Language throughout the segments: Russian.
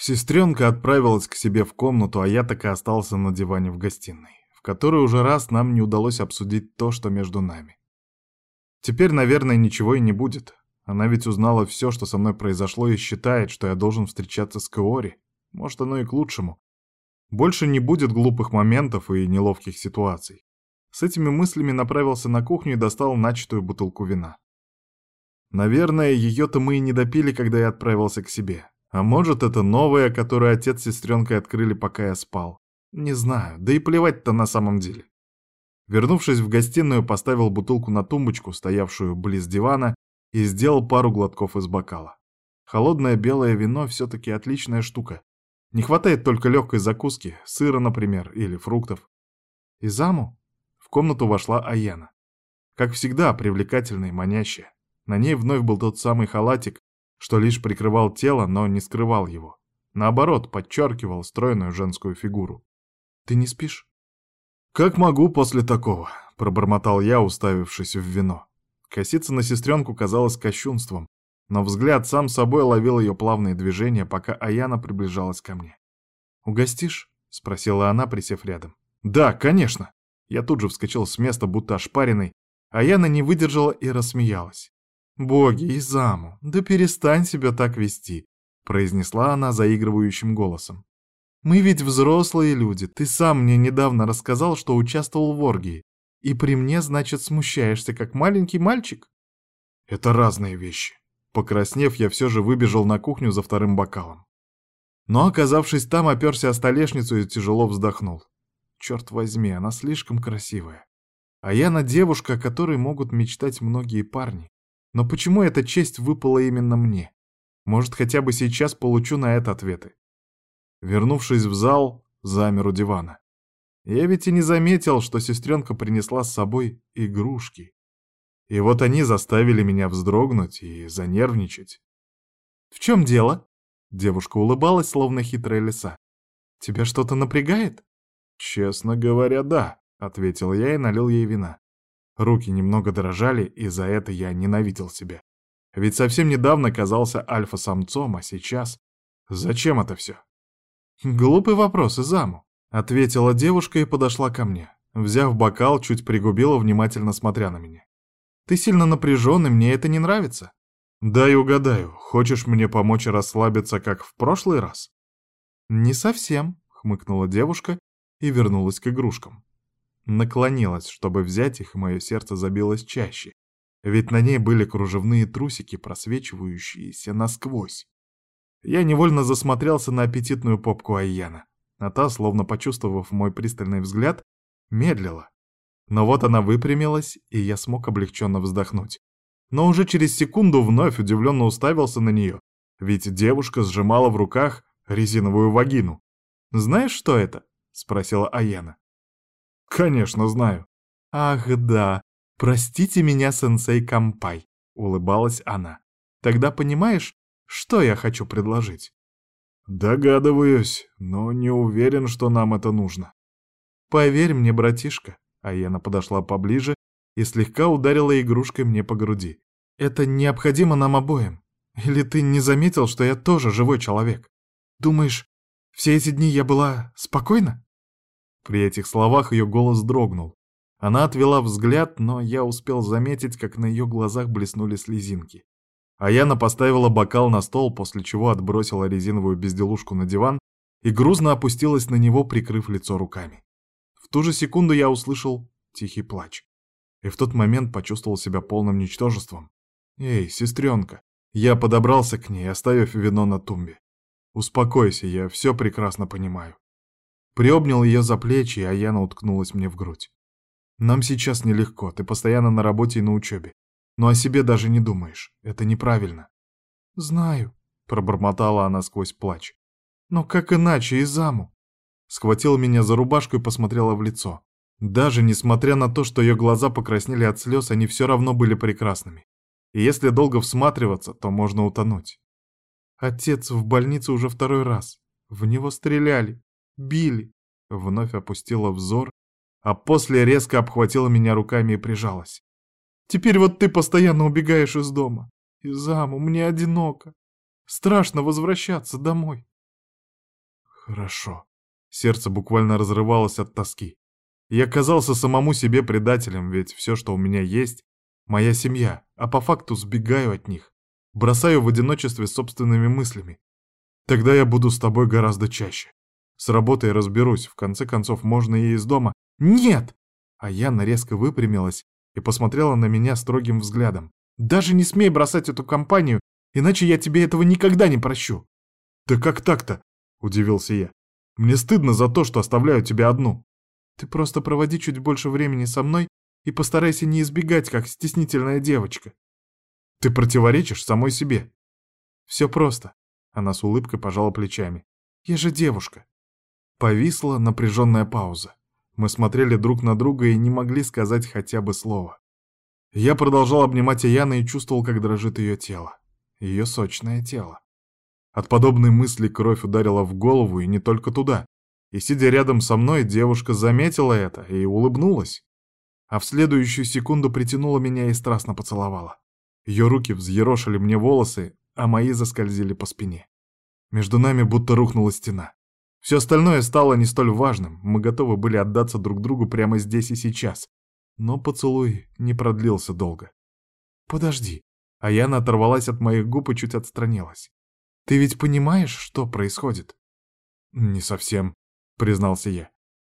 Сестренка отправилась к себе в комнату, а я так и остался на диване в гостиной, в которой уже раз нам не удалось обсудить то, что между нами. Теперь, наверное, ничего и не будет. Она ведь узнала все, что со мной произошло, и считает, что я должен встречаться с Каори. Может, оно и к лучшему. Больше не будет глупых моментов и неловких ситуаций. С этими мыслями направился на кухню и достал начатую бутылку вина. Наверное, ее-то мы и не допили, когда я отправился к себе. А может, это новое, которое отец с сестренкой открыли, пока я спал. Не знаю, да и плевать-то на самом деле. Вернувшись в гостиную, поставил бутылку на тумбочку, стоявшую близ дивана, и сделал пару глотков из бокала. Холодное белое вино все-таки отличная штука. Не хватает только легкой закуски, сыра, например, или фруктов. И заму в комнату вошла Аяна. Как всегда, привлекательная и манящая. На ней вновь был тот самый халатик, что лишь прикрывал тело, но не скрывал его. Наоборот, подчеркивал стройную женскую фигуру. «Ты не спишь?» «Как могу после такого?» — пробормотал я, уставившись в вино. Коситься на сестренку казалось кощунством, но взгляд сам собой ловил ее плавные движения, пока Аяна приближалась ко мне. «Угостишь?» — спросила она, присев рядом. «Да, конечно!» Я тут же вскочил с места, будто ошпаренный. Аяна не выдержала и рассмеялась. «Боги, Изаму, да перестань себя так вести», — произнесла она заигрывающим голосом. «Мы ведь взрослые люди, ты сам мне недавно рассказал, что участвовал в оргии, и при мне, значит, смущаешься, как маленький мальчик?» «Это разные вещи». Покраснев, я все же выбежал на кухню за вторым бокалом. Но, оказавшись там, оперся о столешницу и тяжело вздохнул. Черт возьми, она слишком красивая. А я на девушка, о которой могут мечтать многие парни. Но почему эта честь выпала именно мне? Может, хотя бы сейчас получу на это ответы. Вернувшись в зал, замер у дивана. Я ведь и не заметил, что сестренка принесла с собой игрушки. И вот они заставили меня вздрогнуть и занервничать. «В чем дело?» Девушка улыбалась, словно хитрая лиса. «Тебя что-то напрягает?» «Честно говоря, да», — ответил я и налил ей вина. Руки немного дрожали, и за это я ненавидел себя. Ведь совсем недавно казался альфа-самцом, а сейчас... Зачем это все? «Глупый вопрос, Изаму», — ответила девушка и подошла ко мне. Взяв бокал, чуть пригубила, внимательно смотря на меня. «Ты сильно напряженный, мне это не нравится». «Дай угадаю, хочешь мне помочь расслабиться, как в прошлый раз?» «Не совсем», — хмыкнула девушка и вернулась к игрушкам. Наклонилась, чтобы взять их, и мое сердце забилось чаще. Ведь на ней были кружевные трусики, просвечивающиеся насквозь. Я невольно засмотрелся на аппетитную попку Айяна, а та, словно почувствовав мой пристальный взгляд, медлила. Но вот она выпрямилась, и я смог облегченно вздохнуть. Но уже через секунду вновь удивленно уставился на нее, ведь девушка сжимала в руках резиновую вагину. «Знаешь, что это?» — спросила Аяна. «Конечно, знаю». «Ах, да. Простите меня, сенсей Кампай», — улыбалась она. «Тогда понимаешь, что я хочу предложить?» «Догадываюсь, но не уверен, что нам это нужно». «Поверь мне, братишка», — Аяна подошла поближе и слегка ударила игрушкой мне по груди. «Это необходимо нам обоим. Или ты не заметил, что я тоже живой человек? Думаешь, все эти дни я была спокойна?» При этих словах ее голос дрогнул. Она отвела взгляд, но я успел заметить, как на ее глазах блеснули слезинки. А Яна поставила бокал на стол, после чего отбросила резиновую безделушку на диван и грузно опустилась на него, прикрыв лицо руками. В ту же секунду я услышал тихий плач. И в тот момент почувствовал себя полным ничтожеством. «Эй, сестренка!» Я подобрался к ней, оставив вино на тумбе. «Успокойся, я все прекрасно понимаю. Приобнял ее за плечи, а Яна уткнулась мне в грудь. «Нам сейчас нелегко, ты постоянно на работе и на учебе. Но о себе даже не думаешь. Это неправильно». «Знаю», — пробормотала она сквозь плач. «Но как иначе, Изаму?» Схватила меня за рубашку и посмотрела в лицо. Даже несмотря на то, что ее глаза покраснели от слез, они все равно были прекрасными. И если долго всматриваться, то можно утонуть. Отец в больнице уже второй раз. В него стреляли. Били!» Вновь опустила взор, а после резко обхватила меня руками и прижалась. «Теперь вот ты постоянно убегаешь из дома. Из заму, мне одиноко. Страшно возвращаться домой. Хорошо. Сердце буквально разрывалось от тоски. Я казался самому себе предателем, ведь все, что у меня есть, моя семья, а по факту сбегаю от них, бросаю в одиночестве собственными мыслями. Тогда я буду с тобой гораздо чаще. С работой разберусь, в конце концов, можно и из дома. Нет! А Яна резко выпрямилась и посмотрела на меня строгим взглядом. Даже не смей бросать эту компанию, иначе я тебе этого никогда не прощу. Да как так-то? Удивился я. Мне стыдно за то, что оставляю тебя одну. Ты просто проводи чуть больше времени со мной и постарайся не избегать, как стеснительная девочка. Ты противоречишь самой себе. Все просто. Она с улыбкой пожала плечами. Я же девушка. Повисла напряженная пауза. Мы смотрели друг на друга и не могли сказать хотя бы слова. Я продолжал обнимать Аяна и чувствовал, как дрожит ее тело. Ее сочное тело. От подобной мысли кровь ударила в голову, и не только туда. И, сидя рядом со мной, девушка заметила это и улыбнулась. А в следующую секунду притянула меня и страстно поцеловала. Ее руки взъерошили мне волосы, а мои заскользили по спине. Между нами будто рухнула стена. Все остальное стало не столь важным, мы готовы были отдаться друг другу прямо здесь и сейчас. Но поцелуй не продлился долго. «Подожди». Аяна оторвалась от моих губ и чуть отстранилась. «Ты ведь понимаешь, что происходит?» «Не совсем», — признался я.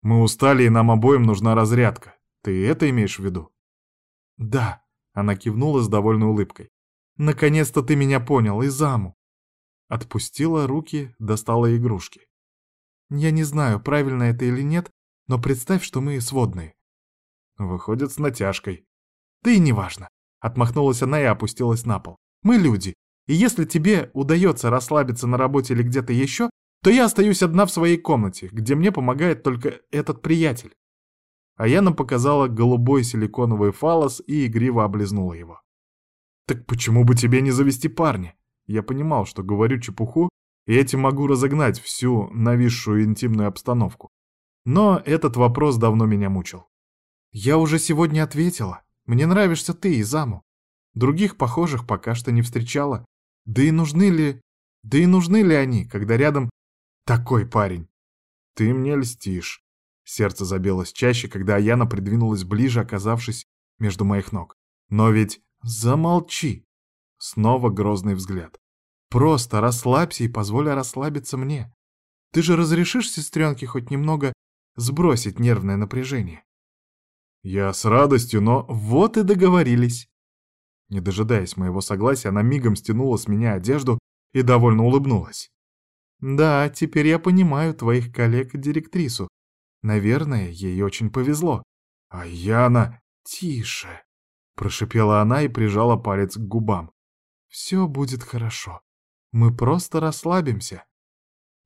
«Мы устали, и нам обоим нужна разрядка. Ты это имеешь в виду?» «Да», — она кивнула с довольной улыбкой. «Наконец-то ты меня понял, и заму». Отпустила руки, достала игрушки. Я не знаю, правильно это или нет, но представь, что мы сводные. Выходит, с натяжкой. Да и неважно. Отмахнулась она и опустилась на пол. Мы люди, и если тебе удается расслабиться на работе или где-то еще, то я остаюсь одна в своей комнате, где мне помогает только этот приятель. А я нам показала голубой силиконовый фалос и игриво облизнула его. Так почему бы тебе не завести парня? Я понимал, что говорю чепуху, и этим могу разогнать всю нависшую интимную обстановку. Но этот вопрос давно меня мучил. Я уже сегодня ответила. Мне нравишься ты и заму. Других похожих пока что не встречала. Да и нужны ли... Да и нужны ли они, когда рядом такой парень? Ты мне льстишь. Сердце забилось чаще, когда Аяна придвинулась ближе, оказавшись между моих ног. Но ведь замолчи. Снова грозный взгляд. Просто расслабься и позволь расслабиться мне. Ты же разрешишь сестренке хоть немного сбросить нервное напряжение? Я с радостью, но вот и договорились. Не дожидаясь моего согласия, она мигом стянула с меня одежду и довольно улыбнулась. Да, теперь я понимаю твоих коллег-директрису. Наверное, ей очень повезло. А Яна... Тише, прошипела она и прижала палец к губам. Все будет хорошо. Мы просто расслабимся».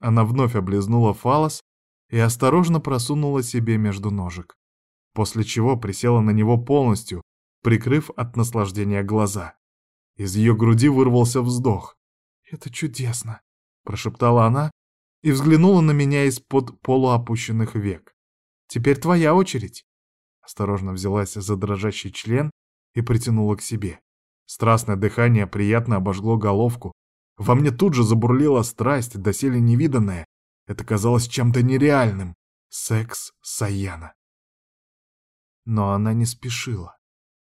Она вновь облизнула фалос и осторожно просунула себе между ножек, после чего присела на него полностью, прикрыв от наслаждения глаза. Из ее груди вырвался вздох. «Это чудесно», — прошептала она и взглянула на меня из-под полуопущенных век. «Теперь твоя очередь». Осторожно взялась за дрожащий член и притянула к себе. Страстное дыхание приятно обожгло головку, во мне тут же забурлила страсть, доселе невиданная. Это казалось чем-то нереальным. Секс Саяна. Но она не спешила.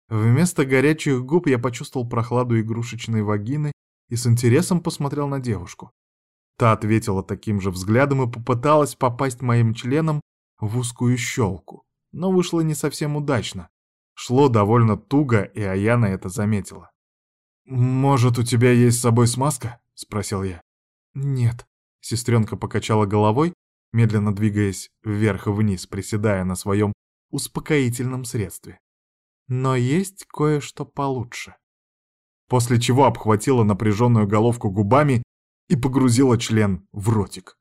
Вместо горячих губ я почувствовал прохладу игрушечной вагины и с интересом посмотрел на девушку. Та ответила таким же взглядом и попыталась попасть моим членом в узкую щелку, но вышло не совсем удачно. Шло довольно туго, и Аяна это заметила. «Может, у тебя есть с собой смазка?» — спросил я. «Нет». Сестренка покачала головой, медленно двигаясь вверх и вниз, приседая на своем успокоительном средстве. «Но есть кое-что получше». После чего обхватила напряженную головку губами и погрузила член в ротик.